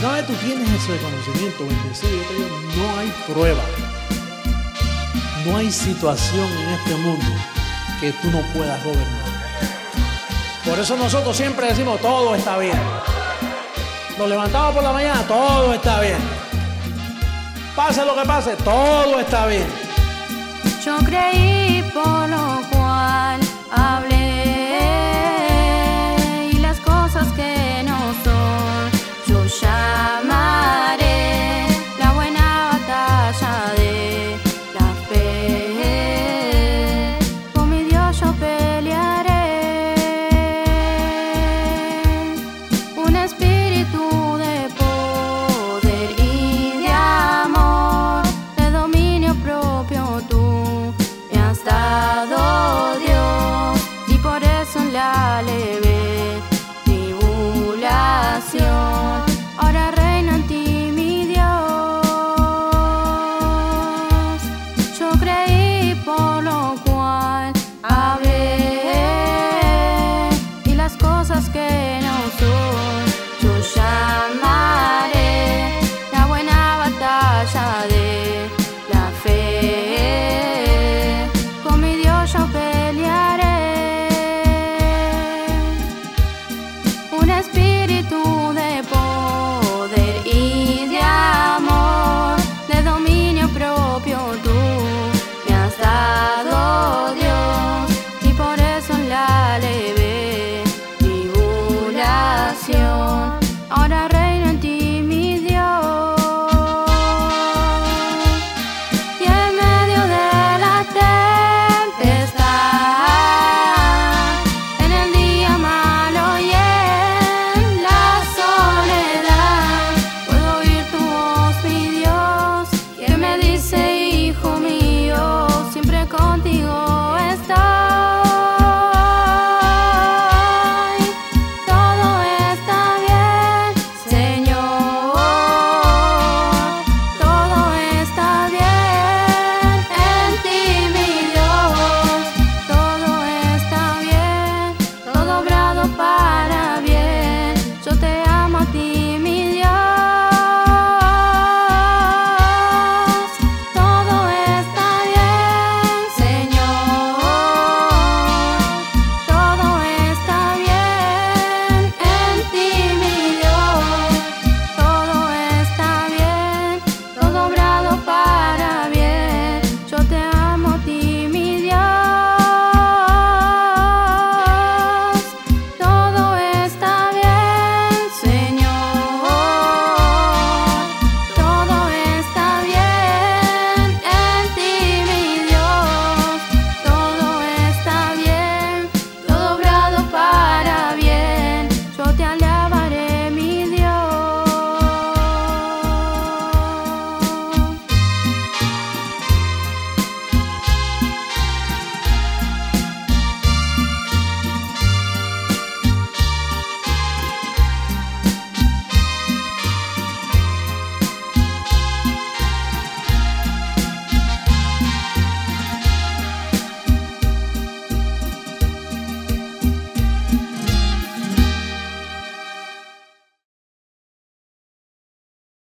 momento bendecido. Yo te digo, no hay prueba, no hay situación en este mundo que tú no puedas gobernar. Por eso nosotros siempre decimos, todo está bien. Nos levantamos por la mañana, todo está bien. Pase lo que pase, todo está bien. Yo creí por lo